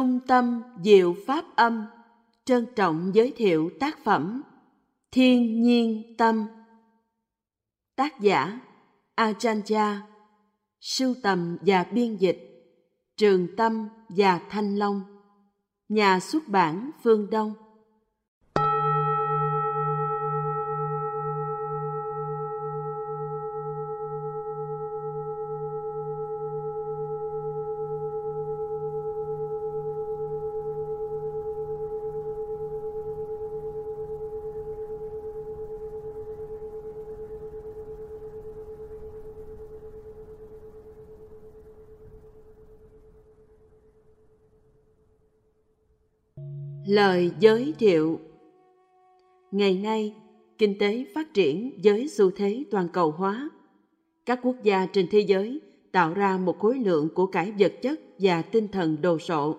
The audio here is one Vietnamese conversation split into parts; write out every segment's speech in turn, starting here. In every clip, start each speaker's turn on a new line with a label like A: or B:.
A: Trung tâm Diệu Pháp Âm, trân trọng giới thiệu tác phẩm Thiên Nhiên Tâm. Tác giả, Ajahn Sưu tầm và biên dịch, Trường Tâm và Thanh Long. Nhà xuất bản Phương Đông. Lời giới thiệu Ngày nay, kinh tế phát triển với xu thế toàn cầu hóa. Các quốc gia trên thế giới tạo ra một khối lượng của cải vật chất và tinh thần đồ sộ.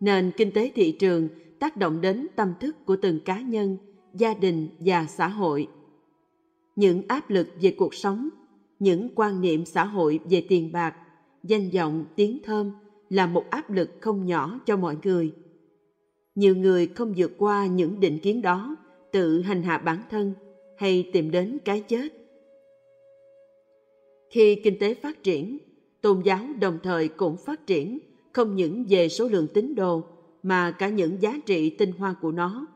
A: Nền kinh tế thị trường tác động đến tâm thức của từng cá nhân, gia đình và xã hội. Những áp lực về cuộc sống, những quan niệm xã hội về tiền bạc, danh vọng, tiếng thơm là một áp lực không nhỏ cho mọi người – nhiều người không vượt qua những định kiến đó, tự hành hạ bản thân hay tìm đến cái chết. Khi kinh tế phát triển, tôn giáo đồng thời cũng phát triển không những về số lượng tín đồ, mà cả những giá trị tinh hoa của nó.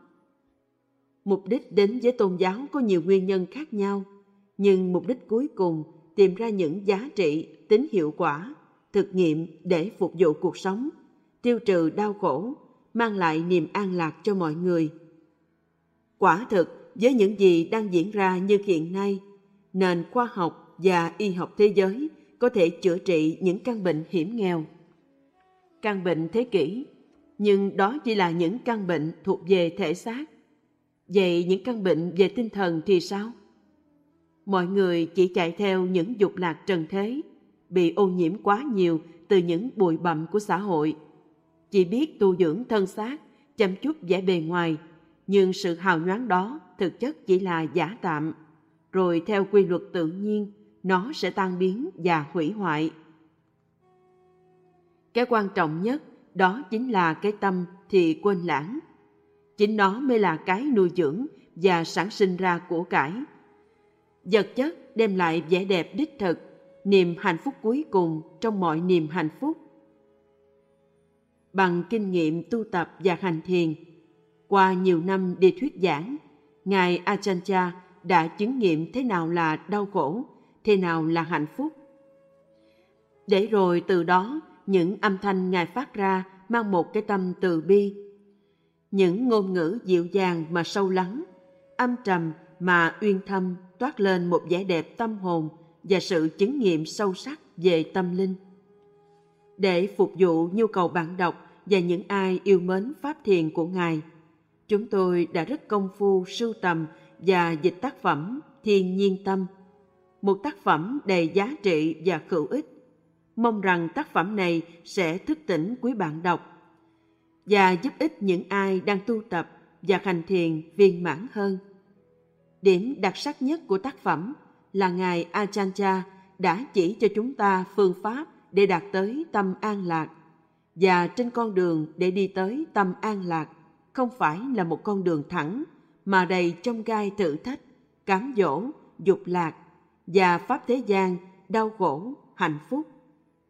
A: Mục đích đến với tôn giáo có nhiều nguyên nhân khác nhau, nhưng mục đích cuối cùng tìm ra những giá trị tính hiệu quả, thực nghiệm để phục vụ cuộc sống, tiêu trừ đau khổ mang lại niềm an lạc cho mọi người. Quả thực, với những gì đang diễn ra như hiện nay, nền khoa học và y học thế giới có thể chữa trị những căn bệnh hiểm nghèo. Căn bệnh thế kỷ, nhưng đó chỉ là những căn bệnh thuộc về thể xác. Vậy những căn bệnh về tinh thần thì sao? Mọi người chỉ chạy theo những dục lạc trần thế, bị ô nhiễm quá nhiều từ những bụi bặm của xã hội – chỉ biết tu dưỡng thân xác, chăm chút vẻ bề ngoài, nhưng sự hào nhoáng đó thực chất chỉ là giả tạm. Rồi theo quy luật tự nhiên, nó sẽ tan biến và hủy hoại. Cái quan trọng nhất đó chính là cái tâm thì quên lãng. Chính nó mới là cái nuôi dưỡng và sản sinh ra của cải. Vật chất đem lại vẻ đẹp đích thực, niềm hạnh phúc cuối cùng trong mọi niềm hạnh phúc bằng kinh nghiệm tu tập và hành thiền. Qua nhiều năm đi thuyết giảng, Ngài Ajahn đã chứng nghiệm thế nào là đau khổ, thế nào là hạnh phúc. Để rồi từ đó, những âm thanh Ngài phát ra mang một cái tâm từ bi. Những ngôn ngữ dịu dàng mà sâu lắng, âm trầm mà uyên thâm toát lên một vẻ đẹp tâm hồn và sự chứng nghiệm sâu sắc về tâm linh để phục vụ nhu cầu bạn đọc và những ai yêu mến pháp thiền của Ngài. Chúng tôi đã rất công phu sưu tầm và dịch tác phẩm Thiên Nhiên Tâm, một tác phẩm đầy giá trị và hữu ích. Mong rằng tác phẩm này sẽ thức tỉnh quý bạn đọc và giúp ích những ai đang tu tập và hành thiền viên mãn hơn. Điểm đặc sắc nhất của tác phẩm là Ngài Ajahn đã chỉ cho chúng ta phương pháp để đạt tới tâm an lạc. Và trên con đường để đi tới tâm an lạc không phải là một con đường thẳng, mà đầy trong gai thử thách, cám dỗ, dục lạc và pháp thế gian đau khổ, hạnh phúc.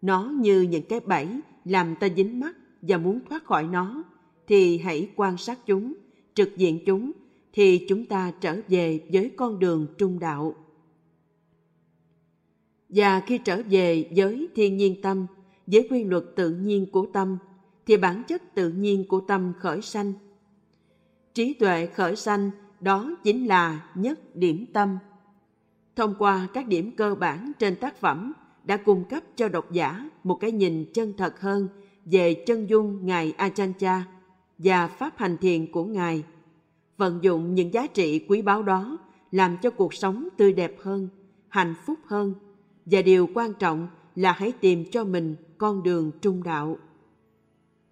A: Nó như những cái bẫy làm ta dính mắt và muốn thoát khỏi nó, thì hãy quan sát chúng, trực diện chúng, thì chúng ta trở về với con đường trung đạo và khi trở về với thiên nhiên tâm, với quy luật tự nhiên của tâm, thì bản chất tự nhiên của tâm khởi sanh. Trí tuệ khởi sanh, đó chính là nhất điểm tâm. Thông qua các điểm cơ bản trên tác phẩm đã cung cấp cho độc giả một cái nhìn chân thật hơn về chân dung ngài Achancha và pháp hành thiền của ngài, vận dụng những giá trị quý báu đó làm cho cuộc sống tươi đẹp hơn, hạnh phúc hơn và điều quan trọng là hãy tìm cho mình con đường trung đạo.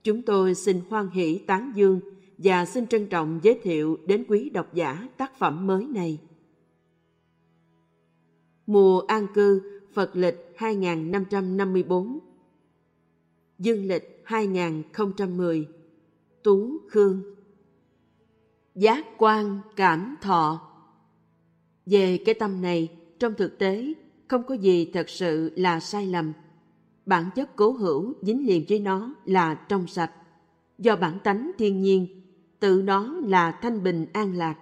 A: Chúng tôi xin hoan hỷ tán dương và xin trân trọng giới thiệu đến quý độc giả tác phẩm mới này. Mùa an cư Phật lịch 2554 Dương lịch 2010 Tú Khương Giác quan cảm thọ Về cái tâm này, trong thực tế, không có gì thật sự là sai lầm. Bản chất cố hữu dính liền với nó là trong sạch. Do bản tánh thiên nhiên, tự nó là thanh bình an lạc.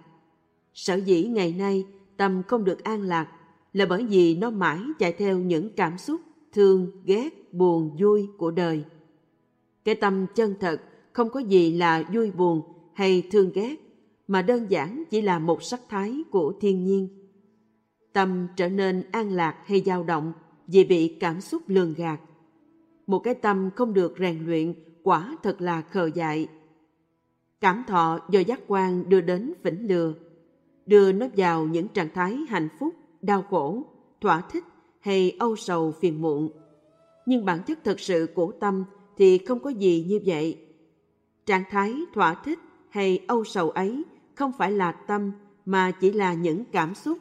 A: Sở dĩ ngày nay tâm không được an lạc là bởi vì nó mãi chạy theo những cảm xúc thương, ghét, buồn, vui của đời. Cái tâm chân thật không có gì là vui buồn hay thương ghét, mà đơn giản chỉ là một sắc thái của thiên nhiên. Tâm trở nên an lạc hay dao động vì bị cảm xúc lường gạt. Một cái tâm không được rèn luyện quả thật là khờ dại. Cảm thọ do giác quan đưa đến vĩnh lừa, đưa nó vào những trạng thái hạnh phúc, đau khổ, thỏa thích hay âu sầu phiền muộn. Nhưng bản chất thật sự của tâm thì không có gì như vậy. Trạng thái thỏa thích hay âu sầu ấy không phải là tâm mà chỉ là những cảm xúc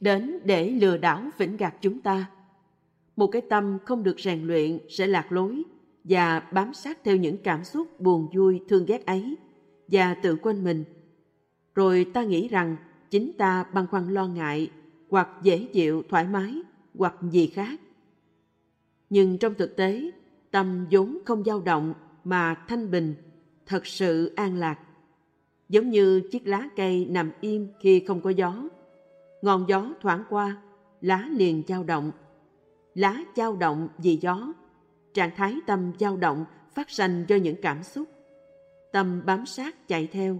A: đến để lừa đảo vĩnh gạt chúng ta. Một cái tâm không được rèn luyện sẽ lạc lối và bám sát theo những cảm xúc buồn vui thương ghét ấy và tự quên mình. Rồi ta nghĩ rằng chính ta băn khoăn lo ngại hoặc dễ chịu thoải mái hoặc gì khác. Nhưng trong thực tế, tâm vốn không dao động mà thanh bình, thật sự an lạc. Giống như chiếc lá cây nằm im khi không có gió. Ngọn gió thoảng qua, lá liền dao động. Lá dao động vì gió. Trạng thái tâm dao động phát sanh do những cảm xúc. Tâm bám sát chạy theo.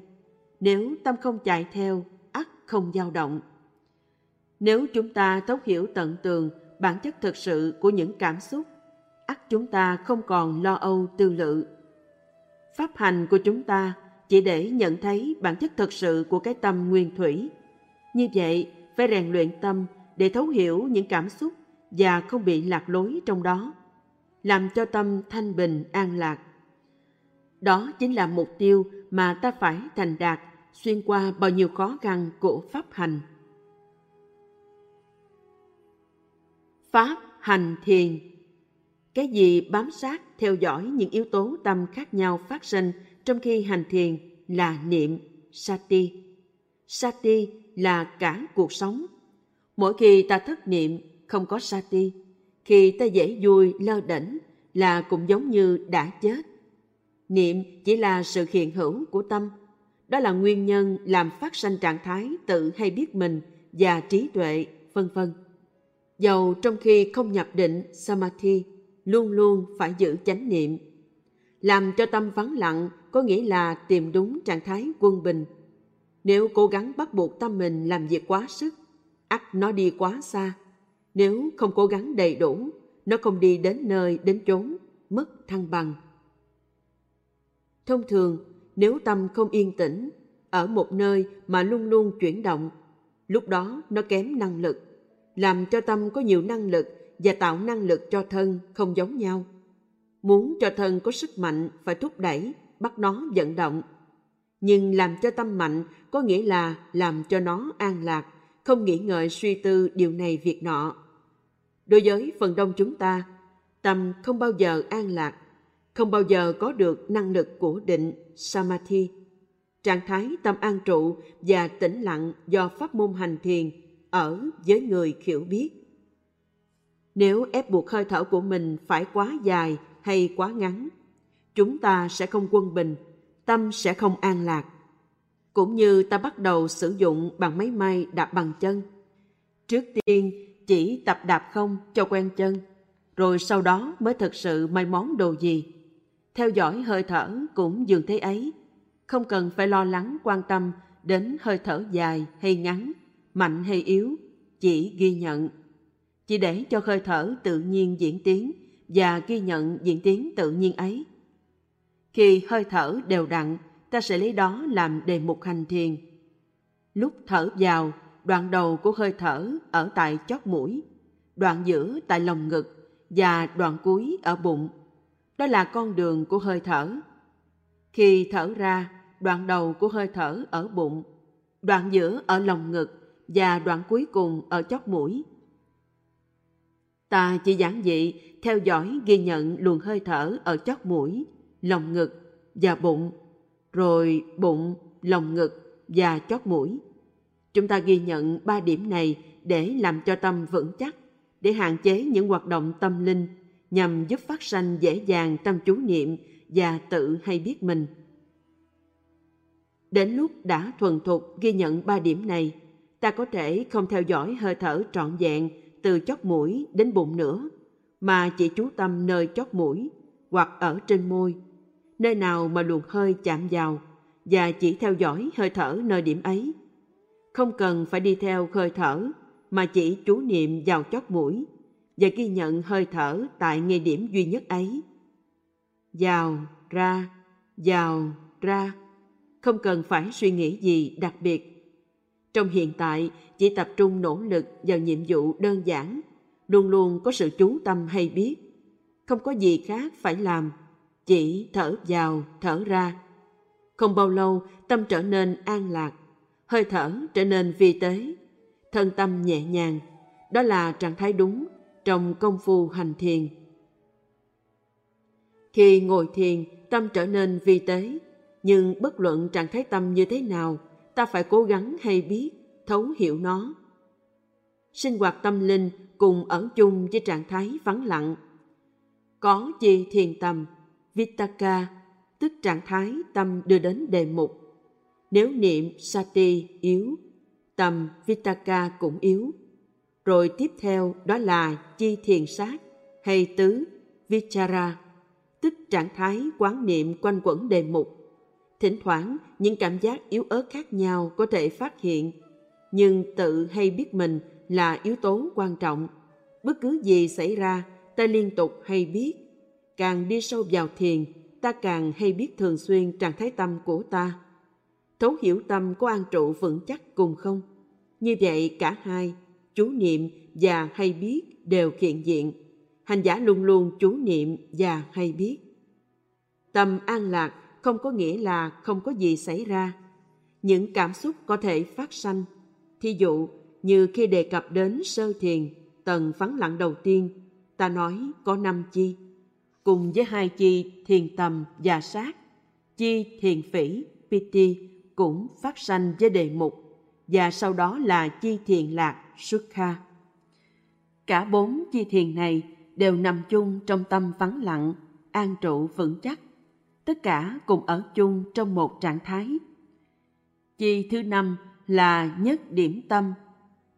A: Nếu tâm không chạy theo, ắt không dao động. Nếu chúng ta thấu hiểu tận tường bản chất thực sự của những cảm xúc, ắt chúng ta không còn lo âu tư lự. Pháp hành của chúng ta chỉ để nhận thấy bản chất thực sự của cái tâm nguyên thủy. Như vậy, phải rèn luyện tâm để thấu hiểu những cảm xúc và không bị lạc lối trong đó, làm cho tâm thanh bình an lạc. Đó chính là mục tiêu mà ta phải thành đạt xuyên qua bao nhiêu khó khăn của pháp hành. Pháp hành thiền Cái gì bám sát theo dõi những yếu tố tâm khác nhau phát sinh trong khi hành thiền là niệm, sati. Sati là cả cuộc sống. Mỗi khi ta thất niệm, không có sati. Khi ta dễ vui, lơ đỉnh, là cũng giống như đã chết. Niệm chỉ là sự hiện hữu của tâm. Đó là nguyên nhân làm phát sanh trạng thái tự hay biết mình và trí tuệ, vân vân. Dầu trong khi không nhập định samadhi, luôn luôn phải giữ chánh niệm. Làm cho tâm vắng lặng có nghĩa là tìm đúng trạng thái quân bình. Nếu cố gắng bắt buộc tâm mình làm việc quá sức, ắt nó đi quá xa. Nếu không cố gắng đầy đủ, nó không đi đến nơi đến chốn, mất thăng bằng. Thông thường, nếu tâm không yên tĩnh, ở một nơi mà luôn luôn chuyển động, lúc đó nó kém năng lực làm cho tâm có nhiều năng lực và tạo năng lực cho thân không giống nhau. Muốn cho thân có sức mạnh phải thúc đẩy, bắt nó vận động. Nhưng làm cho tâm mạnh có nghĩa là làm cho nó an lạc, không nghĩ ngợi suy tư điều này việc nọ. Đối với phần đông chúng ta, tâm không bao giờ an lạc, không bao giờ có được năng lực của định, samadhi. Trạng thái tâm an trụ và tĩnh lặng do pháp môn hành thiền ở với người hiểu biết. Nếu ép buộc hơi thở của mình phải quá dài hay quá ngắn, chúng ta sẽ không quân bình, tâm sẽ không an lạc. Cũng như ta bắt đầu sử dụng bằng máy may đạp bằng chân. Trước tiên chỉ tập đạp không cho quen chân, rồi sau đó mới thực sự may món đồ gì. Theo dõi hơi thở cũng dường thế ấy, không cần phải lo lắng quan tâm đến hơi thở dài hay ngắn mạnh hay yếu, chỉ ghi nhận. Chỉ để cho hơi thở tự nhiên diễn tiến và ghi nhận diễn tiến tự nhiên ấy. Khi hơi thở đều đặn, ta sẽ lấy đó làm đề mục hành thiền. Lúc thở vào, đoạn đầu của hơi thở ở tại chót mũi, đoạn giữa tại lồng ngực và đoạn cuối ở bụng. Đó là con đường của hơi thở. Khi thở ra, đoạn đầu của hơi thở ở bụng, đoạn giữa ở lồng ngực và đoạn cuối cùng ở chót mũi. Ta chỉ giản dị theo dõi ghi nhận luồng hơi thở ở chót mũi, lồng ngực và bụng, rồi bụng, lồng ngực và chót mũi. Chúng ta ghi nhận ba điểm này để làm cho tâm vững chắc, để hạn chế những hoạt động tâm linh nhằm giúp phát sanh dễ dàng tâm chú niệm và tự hay biết mình. Đến lúc đã thuần thục ghi nhận ba điểm này, ta có thể không theo dõi hơi thở trọn vẹn từ chót mũi đến bụng nữa, mà chỉ chú tâm nơi chót mũi hoặc ở trên môi, nơi nào mà luồng hơi chạm vào và chỉ theo dõi hơi thở nơi điểm ấy. Không cần phải đi theo hơi thở mà chỉ chú niệm vào chót mũi và ghi nhận hơi thở tại ngay điểm duy nhất ấy. Vào, ra, vào, ra, không cần phải suy nghĩ gì đặc biệt. Trong hiện tại, chỉ tập trung nỗ lực vào nhiệm vụ đơn giản, luôn luôn có sự chú tâm hay biết. Không có gì khác phải làm, chỉ thở vào, thở ra. Không bao lâu, tâm trở nên an lạc, hơi thở trở nên vi tế, thân tâm nhẹ nhàng. Đó là trạng thái đúng trong công phu hành thiền. Khi ngồi thiền, tâm trở nên vi tế, nhưng bất luận trạng thái tâm như thế nào, ta phải cố gắng hay biết, thấu hiểu nó. Sinh hoạt tâm linh cùng ở chung với trạng thái vắng lặng. Có chi thiền tâm, Vitaka, tức trạng thái tâm đưa đến đề mục. Nếu niệm Sati yếu, tâm Vitaka cũng yếu. Rồi tiếp theo đó là chi thiền sát hay tứ Vichara, tức trạng thái quán niệm quanh quẩn đề mục. Thỉnh thoảng, những cảm giác yếu ớt khác nhau có thể phát hiện, nhưng tự hay biết mình là yếu tố quan trọng. Bất cứ gì xảy ra, ta liên tục hay biết. Càng đi sâu vào thiền, ta càng hay biết thường xuyên trạng thái tâm của ta. Thấu hiểu tâm có an trụ vững chắc cùng không? Như vậy cả hai, chú niệm và hay biết đều hiện diện. Hành giả luôn luôn chú niệm và hay biết. Tâm an lạc không có nghĩa là không có gì xảy ra. Những cảm xúc có thể phát sanh. Thí dụ như khi đề cập đến sơ thiền, tầng vắng lặng đầu tiên, ta nói có năm chi. Cùng với hai chi thiền tầm và sát, chi thiền phỉ, piti cũng phát sanh với đề mục và sau đó là chi thiền lạc, sukha. Cả bốn chi thiền này đều nằm chung trong tâm vắng lặng, an trụ vững chắc tất cả cùng ở chung trong một trạng thái. Chi thứ năm là nhất điểm tâm,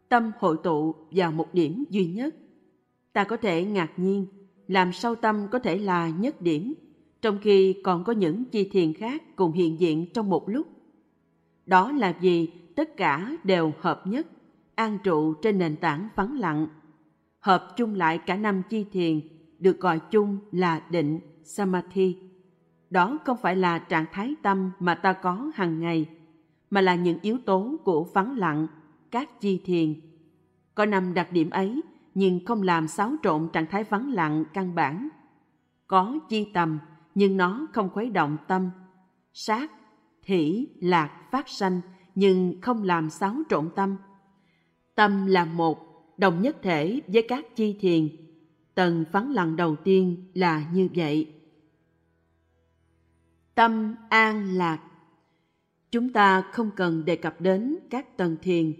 A: tâm hội tụ vào một điểm duy nhất. Ta có thể ngạc nhiên, làm sâu tâm có thể là nhất điểm, trong khi còn có những chi thiền khác cùng hiện diện trong một lúc. Đó là vì tất cả đều hợp nhất, an trụ trên nền tảng vắng lặng. Hợp chung lại cả năm chi thiền được gọi chung là định, samadhi đó không phải là trạng thái tâm mà ta có hàng ngày mà là những yếu tố của vắng lặng các chi thiền có năm đặc điểm ấy nhưng không làm xáo trộn trạng thái vắng lặng, căn bản. Có chi tầm nhưng nó không khuấy động tâm. Sát, thỉ, lạc phát sanh, nhưng không làm xáo trộn tâm. Tâm là một, đồng nhất thể với các chi thiền. Tầng vắng lặng đầu tiên là như vậy. Tâm an lạc. Chúng ta không cần đề cập đến các tầng thiền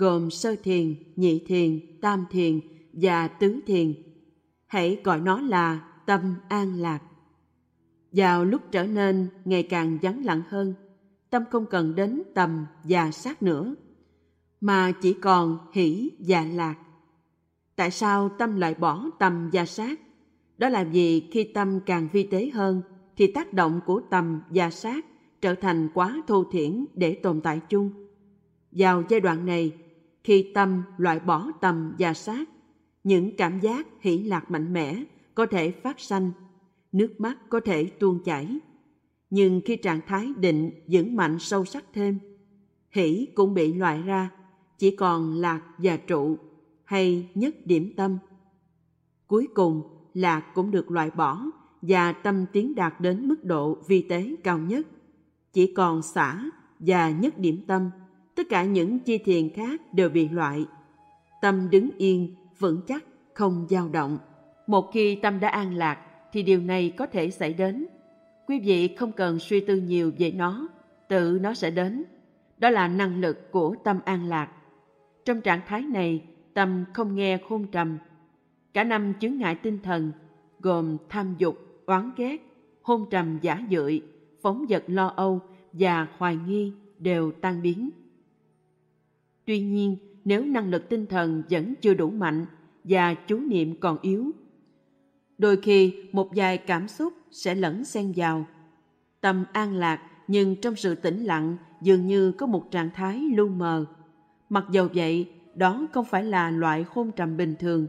A: gồm sơ thiền nhị thiền tam thiền và tứ thiền. Hãy gọi nó là tâm an lạc. Vào lúc trở nên ngày càng vắng lặng hơn tâm không cần đến tầm và sát nữa mà chỉ còn hỷ và lạc. Tại sao tâm lại bỏ tầm và sát? Đó là vì khi tâm càng vi tế hơn thì tác động của tầm và sát trở thành quá thô thiển để tồn tại chung. Vào giai đoạn này, khi tâm loại bỏ tầm và sát, những cảm giác hỷ lạc mạnh mẽ có thể phát sanh, nước mắt có thể tuôn chảy. Nhưng khi trạng thái định vững mạnh sâu sắc thêm, hỷ cũng bị loại ra, chỉ còn lạc và trụ hay nhất điểm tâm. Cuối cùng, lạc cũng được loại bỏ và tâm tiến đạt đến mức độ vi tế cao nhất. Chỉ còn xả và nhất điểm tâm, tất cả những chi thiền khác đều bị loại. Tâm đứng yên, vững chắc, không dao động. Một khi tâm đã an lạc thì điều này có thể xảy đến. Quý vị không cần suy tư nhiều về nó, tự nó sẽ đến. Đó là năng lực của tâm an lạc. Trong trạng thái này, tâm không nghe khôn trầm. Cả năm chứng ngại tinh thần gồm tham dục, oán ghét, hôn trầm giả dưỡi, phóng vật lo âu và hoài nghi đều tan biến. Tuy nhiên, nếu năng lực tinh thần vẫn chưa đủ mạnh và chú niệm còn yếu, đôi khi một vài cảm xúc sẽ lẫn xen vào. Tâm an lạc nhưng trong sự tĩnh lặng dường như có một trạng thái lu mờ. Mặc dầu vậy, đó không phải là loại hôn trầm bình thường.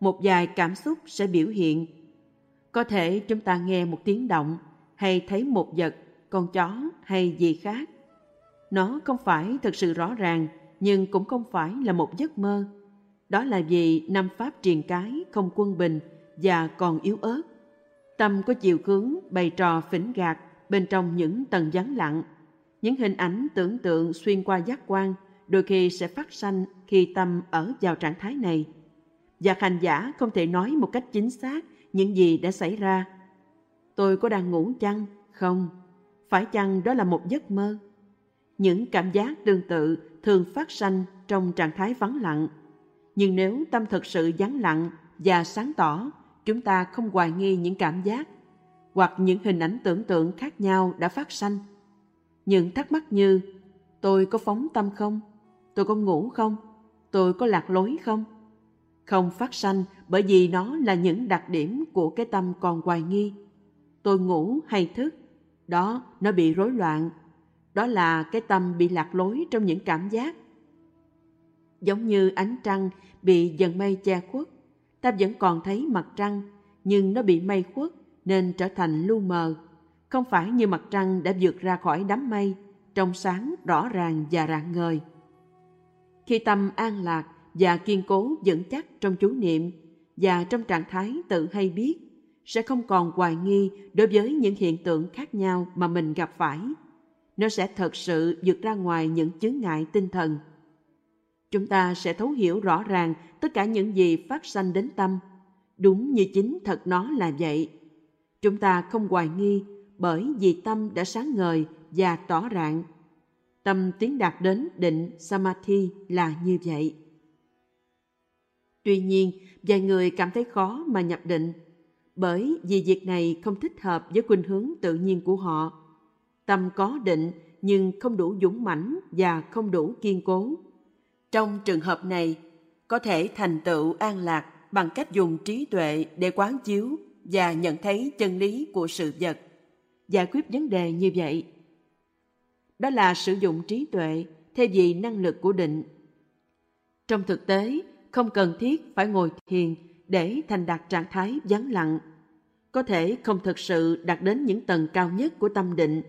A: Một vài cảm xúc sẽ biểu hiện. Có thể chúng ta nghe một tiếng động hay thấy một vật, con chó hay gì khác. Nó không phải thực sự rõ ràng, nhưng cũng không phải là một giấc mơ. Đó là vì năm pháp triền cái không quân bình và còn yếu ớt. Tâm có chiều hướng bày trò phỉnh gạt bên trong những tầng vắng lặng. Những hình ảnh tưởng tượng xuyên qua giác quan đôi khi sẽ phát sanh khi tâm ở vào trạng thái này. Và hành giả không thể nói một cách chính xác những gì đã xảy ra. Tôi có đang ngủ chăng? Không. Phải chăng đó là một giấc mơ? Những cảm giác tương tự thường phát sanh trong trạng thái vắng lặng. Nhưng nếu tâm thực sự vắng lặng và sáng tỏ, chúng ta không hoài nghi những cảm giác hoặc những hình ảnh tưởng tượng khác nhau đã phát sanh. Những thắc mắc như tôi có phóng tâm không? Tôi có ngủ không? Tôi có lạc lối không? Không phát sanh bởi vì nó là những đặc điểm của cái tâm còn hoài nghi. Tôi ngủ hay thức? Đó, nó bị rối loạn. Đó là cái tâm bị lạc lối trong những cảm giác. Giống như ánh trăng bị dần mây che khuất, ta vẫn còn thấy mặt trăng, nhưng nó bị mây khuất nên trở thành lu mờ, không phải như mặt trăng đã vượt ra khỏi đám mây, trong sáng, rõ ràng và rạng ngời. Khi tâm an lạc và kiên cố vững chắc trong chú niệm và trong trạng thái tự hay biết, sẽ không còn hoài nghi đối với những hiện tượng khác nhau mà mình gặp phải. Nó sẽ thật sự vượt ra ngoài những chướng ngại tinh thần. Chúng ta sẽ thấu hiểu rõ ràng tất cả những gì phát sanh đến tâm, đúng như chính thật nó là vậy Chúng ta không hoài nghi bởi vì tâm đã sáng ngời và tỏ rạng. Tâm tiến đạt đến định Samadhi là như vậy. Tuy nhiên, vài người cảm thấy khó mà nhập định bởi vì việc này không thích hợp với khuynh hướng tự nhiên của họ. Tâm có định nhưng không đủ dũng mãnh và không đủ kiên cố. Trong trường hợp này, có thể thành tựu an lạc bằng cách dùng trí tuệ để quán chiếu và nhận thấy chân lý của sự vật. Giải quyết vấn đề như vậy. Đó là sử dụng trí tuệ thay vì năng lực của định. Trong thực tế không cần thiết phải ngồi thiền để thành đạt trạng thái vắng lặng. Có thể không thực sự đạt đến những tầng cao nhất của tâm định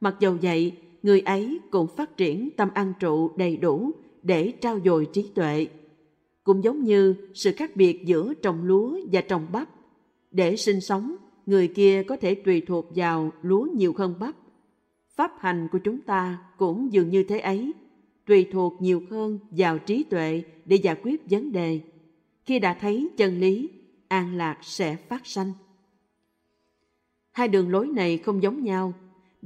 A: mặc dầu vậy người ấy cũng phát triển tâm an trụ đầy đủ để trao dồi trí tuệ cũng giống như sự khác biệt giữa trồng lúa và trồng bắp để sinh sống, người kia có thể tùy thuộc vào lúa nhiều hơn bắp. Pháp hành của chúng ta cũng dường như thế ấy, tùy thuộc nhiều hơn vào trí tuệ để giải quyết vấn đề. Khi đã thấy chân lý, an lạc sẽ phát sanh. Hai đường lối này không giống nhau.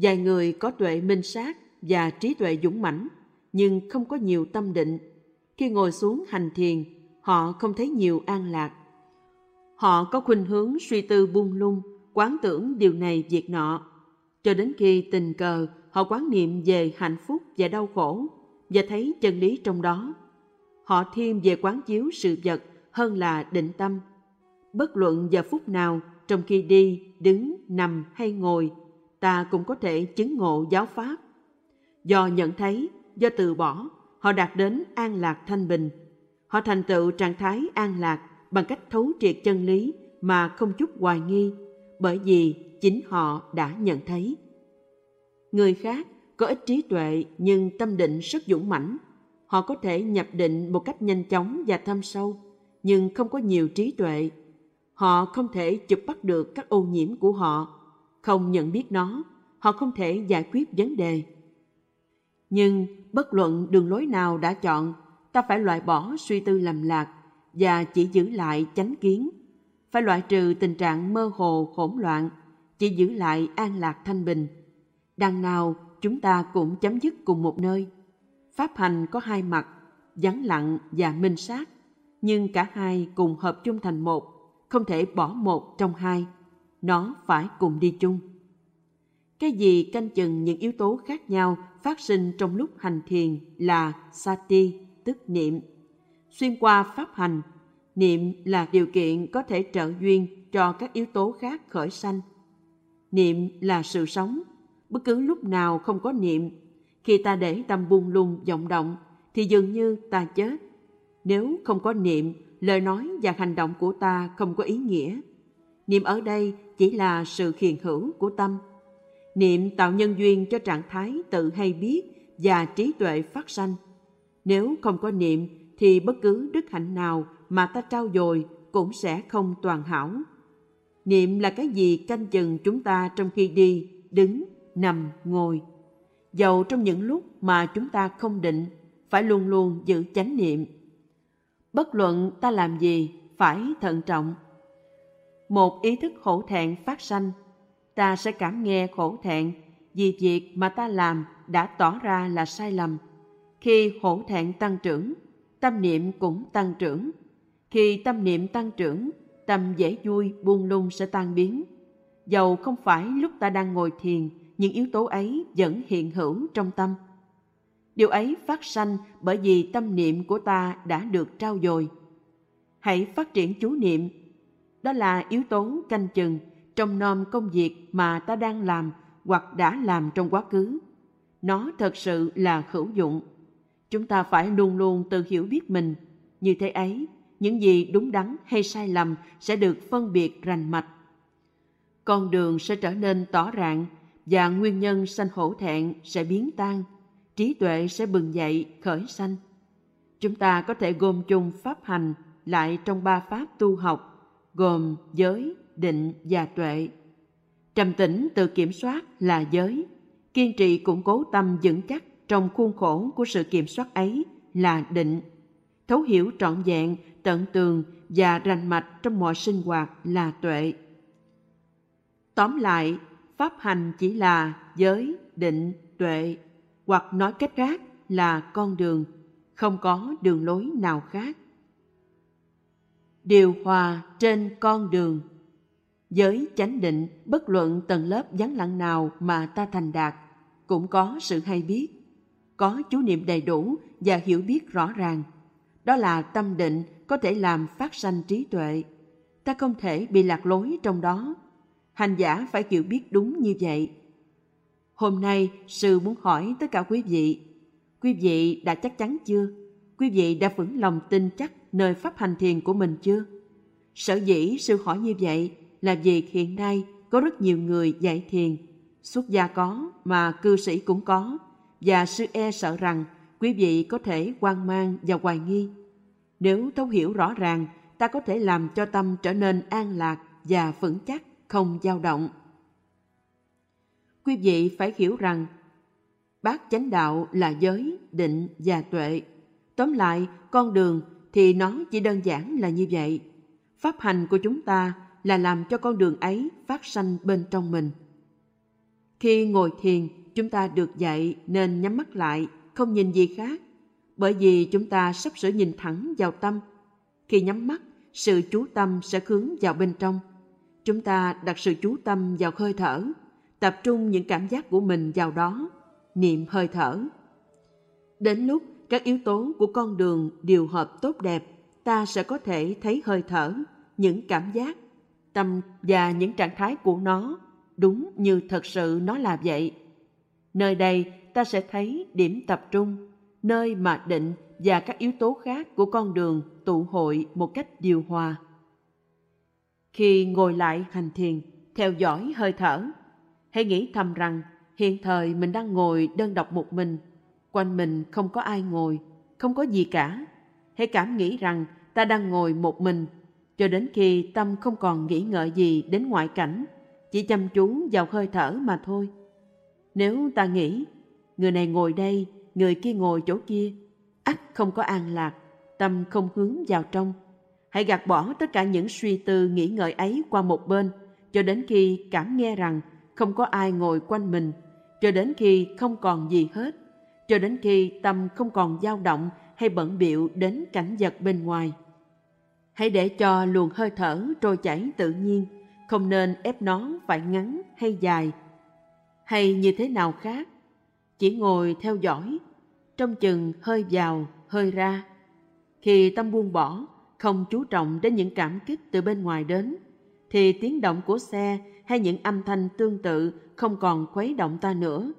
A: Vài người có tuệ minh sát và trí tuệ dũng mãnh, nhưng không có nhiều tâm định. Khi ngồi xuống hành thiền, họ không thấy nhiều an lạc Họ có khuynh hướng suy tư buông lung, quán tưởng điều này việc nọ. Cho đến khi tình cờ họ quán niệm về hạnh phúc và đau khổ và thấy chân lý trong đó. Họ thêm về quán chiếu sự vật hơn là định tâm. Bất luận giờ phút nào trong khi đi, đứng, nằm hay ngồi, ta cũng có thể chứng ngộ giáo pháp. Do nhận thấy, do từ bỏ, họ đạt đến an lạc thanh bình. Họ thành tựu trạng thái an lạc bằng cách thấu triệt chân lý mà không chút hoài nghi bởi vì chính họ đã nhận thấy người khác có ít trí tuệ nhưng tâm định rất dũng mãnh họ có thể nhập định một cách nhanh chóng và thâm sâu nhưng không có nhiều trí tuệ họ không thể chụp bắt được các ô nhiễm của họ không nhận biết nó họ không thể giải quyết vấn đề nhưng bất luận đường lối nào đã chọn ta phải loại bỏ suy tư lầm lạc và chỉ giữ lại chánh kiến. Phải loại trừ tình trạng mơ hồ hỗn loạn, chỉ giữ lại an lạc thanh bình. Đằng nào chúng ta cũng chấm dứt cùng một nơi. Pháp hành có hai mặt, vắng lặng và minh sát, nhưng cả hai cùng hợp chung thành một, không thể bỏ một trong hai. Nó phải cùng đi chung. Cái gì canh chừng những yếu tố khác nhau phát sinh trong lúc hành thiền là sati, tức niệm. Xuyên qua pháp hành, niệm là điều kiện có thể trợ duyên cho các yếu tố khác khởi sanh. Niệm là sự sống, bất cứ lúc nào không có niệm, khi ta để tâm buông lung vọng động thì dường như ta chết. Nếu không có niệm, lời nói và hành động của ta không có ý nghĩa. Niệm ở đây chỉ là sự khiền hữu của tâm. Niệm tạo nhân duyên cho trạng thái tự hay biết và trí tuệ phát sanh. Nếu không có niệm thì bất cứ đức hạnh nào mà ta trao dồi cũng sẽ không toàn hảo. Niệm là cái gì canh chừng chúng ta trong khi đi, đứng, nằm, ngồi. Dầu trong những lúc mà chúng ta không định, phải luôn luôn giữ chánh niệm. Bất luận ta làm gì, phải thận trọng. Một ý thức khổ thẹn phát sanh, ta sẽ cảm nghe khổ thẹn vì việc mà ta làm đã tỏ ra là sai lầm. Khi khổ thẹn tăng trưởng, tâm niệm cũng tăng trưởng. Khi tâm niệm tăng trưởng, tâm dễ vui buông lung sẽ tan biến. Dầu không phải lúc ta đang ngồi thiền, những yếu tố ấy vẫn hiện hữu trong tâm. Điều ấy phát sanh bởi vì tâm niệm của ta đã được trao dồi. Hãy phát triển chú niệm. Đó là yếu tố canh chừng trong nom công việc mà ta đang làm hoặc đã làm trong quá khứ. Nó thật sự là hữu dụng. Chúng ta phải luôn luôn tự hiểu biết mình. Như thế ấy, những gì đúng đắn hay sai lầm sẽ được phân biệt rành mạch. Con đường sẽ trở nên tỏ rạng và nguyên nhân sanh hổ thẹn sẽ biến tan, trí tuệ sẽ bừng dậy khởi sanh. Chúng ta có thể gồm chung pháp hành lại trong ba pháp tu học, gồm giới, định và tuệ. Trầm tĩnh tự kiểm soát là giới, kiên trì củng cố tâm vững chắc trong khuôn khổ của sự kiểm soát ấy là định. Thấu hiểu trọn vẹn, tận tường và rành mạch trong mọi sinh hoạt là tuệ. Tóm lại, pháp hành chỉ là giới, định, tuệ, hoặc nói cách khác là con đường, không có đường lối nào khác. Điều hòa trên con đường Giới chánh định, bất luận tầng lớp vắng lặng nào mà ta thành đạt, cũng có sự hay biết, có chú niệm đầy đủ và hiểu biết rõ ràng. Đó là tâm định có thể làm phát sanh trí tuệ. Ta không thể bị lạc lối trong đó hành giả phải chịu biết đúng như vậy. Hôm nay, sư muốn hỏi tất cả quý vị, quý vị đã chắc chắn chưa? Quý vị đã vững lòng tin chắc nơi pháp hành thiền của mình chưa? Sở dĩ sư hỏi như vậy là vì hiện nay có rất nhiều người dạy thiền, xuất gia có mà cư sĩ cũng có, và sư e sợ rằng quý vị có thể hoang mang và hoài nghi. Nếu thấu hiểu rõ ràng, ta có thể làm cho tâm trở nên an lạc và vững chắc không dao động. Quý vị phải hiểu rằng bát chánh đạo là giới, định và tuệ. Tóm lại, con đường thì nó chỉ đơn giản là như vậy. Pháp hành của chúng ta là làm cho con đường ấy phát sanh bên trong mình. Khi ngồi thiền, chúng ta được dạy nên nhắm mắt lại, không nhìn gì khác, bởi vì chúng ta sắp sửa nhìn thẳng vào tâm. Khi nhắm mắt, sự chú tâm sẽ hướng vào bên trong chúng ta đặt sự chú tâm vào hơi thở tập trung những cảm giác của mình vào đó niệm hơi thở đến lúc các yếu tố của con đường điều hợp tốt đẹp ta sẽ có thể thấy hơi thở những cảm giác tâm và những trạng thái của nó đúng như thật sự nó là vậy. Nơi đây ta sẽ thấy điểm tập trung nơi mà định và các yếu tố khác của con đường tụ hội một cách điều hòa. Khi ngồi lại hành thiền, theo dõi hơi thở, hãy nghĩ thầm rằng hiện thời mình đang ngồi đơn độc một mình, quanh mình không có ai ngồi, không có gì cả. Hãy cảm nghĩ rằng ta đang ngồi một mình, cho đến khi tâm không còn nghĩ ngợi gì đến ngoại cảnh, chỉ chăm chú vào hơi thở mà thôi. Nếu ta nghĩ, người này ngồi đây, người kia ngồi chỗ kia, ắt không có an lạc, tâm không hướng vào trong, Hãy gạt bỏ tất cả những suy tư nghĩ ngợi ấy qua một bên, cho đến khi cảm nghe rằng không có ai ngồi quanh mình, cho đến khi không còn gì hết, cho đến khi tâm không còn dao động hay bận biệu đến cảnh vật bên ngoài. Hãy để cho luồng hơi thở trôi chảy tự nhiên, không nên ép nó phải ngắn hay dài, hay như thế nào khác. Chỉ ngồi theo dõi, trong chừng hơi vào, hơi ra. Khi tâm buông bỏ, không chú trọng đến những cảm kích từ bên ngoài đến, thì tiếng động của xe hay những âm thanh tương tự không còn khuấy động ta nữa.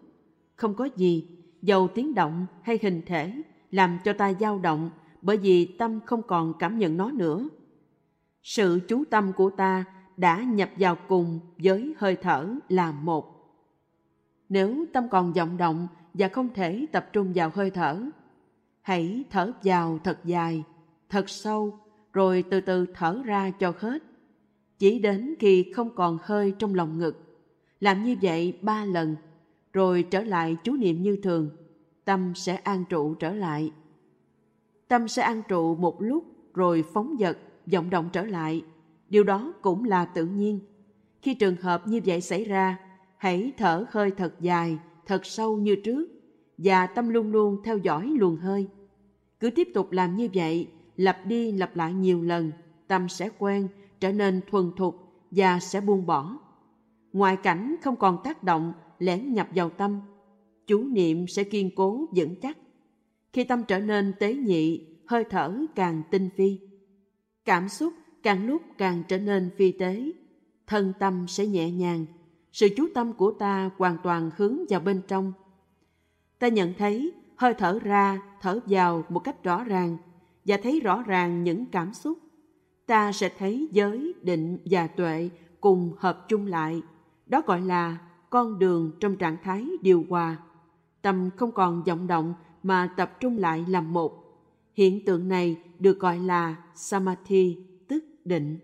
A: Không có gì, dầu tiếng động hay hình thể, làm cho ta dao động bởi vì tâm không còn cảm nhận nó nữa. Sự chú tâm của ta đã nhập vào cùng với hơi thở là một. Nếu tâm còn vọng động và không thể tập trung vào hơi thở, hãy thở vào thật dài, thật sâu, rồi từ từ thở ra cho hết. Chỉ đến khi không còn hơi trong lòng ngực. Làm như vậy ba lần, rồi trở lại chú niệm như thường, tâm sẽ an trụ trở lại. Tâm sẽ an trụ một lúc rồi phóng dật, vọng động trở lại. Điều đó cũng là tự nhiên. Khi trường hợp như vậy xảy ra, hãy thở hơi thật dài, thật sâu như trước và tâm luôn luôn theo dõi luồng hơi. Cứ tiếp tục làm như vậy, lặp đi lặp lại nhiều lần, tâm sẽ quen, trở nên thuần thục và sẽ buông bỏ. Ngoại cảnh không còn tác động lẻn nhập vào tâm, chú niệm sẽ kiên cố vững chắc. Khi tâm trở nên tế nhị, hơi thở càng tinh phi. Cảm xúc càng lúc càng trở nên phi tế, thân tâm sẽ nhẹ nhàng, sự chú tâm của ta hoàn toàn hướng vào bên trong. Ta nhận thấy hơi thở ra, thở vào một cách rõ ràng và thấy rõ ràng những cảm xúc. Ta sẽ thấy giới, định và tuệ cùng hợp chung lại. Đó gọi là con đường trong trạng thái điều hòa. Tâm không còn vọng động mà tập trung lại làm một. Hiện tượng này được gọi là Samadhi, tức định.